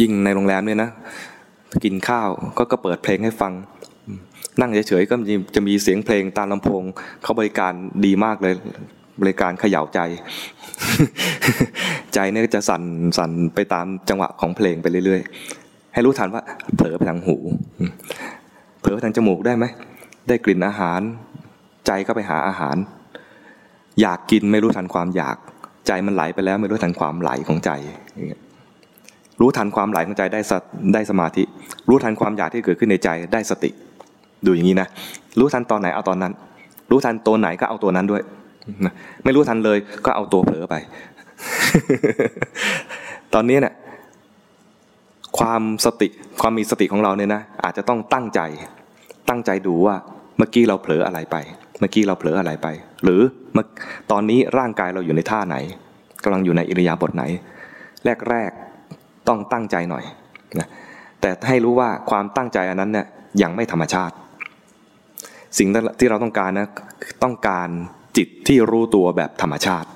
ยิ่งในโรงแรมเนี่ยนะกินข้าวก็ก็เปิดเพลงให้ฟัง นั่งเฉยๆก็จะมีเสียงเพลงตามลำโพงเขาบริการดีมากเลย บริการเขย่าใจ ใจเนี่ยจะสั่นสั่นไปตามจังหวะของเพลงไปเรื่อยๆ ให้รู้ทันว่าเผลอไปทางหู เผลอไปทางจมูกได้ไหม ได้กลิ่นอาหาร ใจก็ไปหาอาหาร อยากกินไม่รู้ทันความอยาก ใจมันไหลไปแล้วไม่รู้ทันความไหลของใจ รู้ทันความไหลของใจได้ได้สมาธิ รู้ทันความอยากที่เกิดขึ้นในใจได้สติ ดูอย่างนี้นะ รู้ทันตอนไหนเอาตอนนั้น รู้ทันตัวไหนก็เอาตัวนั้นด้วย ไม่รู้ทันเลยก็เอาตัวเผลอไป ตอนนี้เนี่ยความสติความมีสติของเราเนี่ยนะอาจจะต้องตั้งใจ ตั้งใจดูว่าเมื่อกี้เราเผลออะไรไป เมื่อกี้เราเผลออะไรไป หรือเมื่อตอนนี้ร่างกายเราอยู่ในท่าไหนกำลังอยู่ในอิริยาบถไหน แรกๆ ต้องตั้งใจหน่อยนะแต่ให้รู้ว่าความตั้งใจอันนั้นเนี่ยยังไม่ธรรมชาติ สิ่งที่เราต้องการนะต้องการจิตที่รู้ตัวแบบธรรมชาติ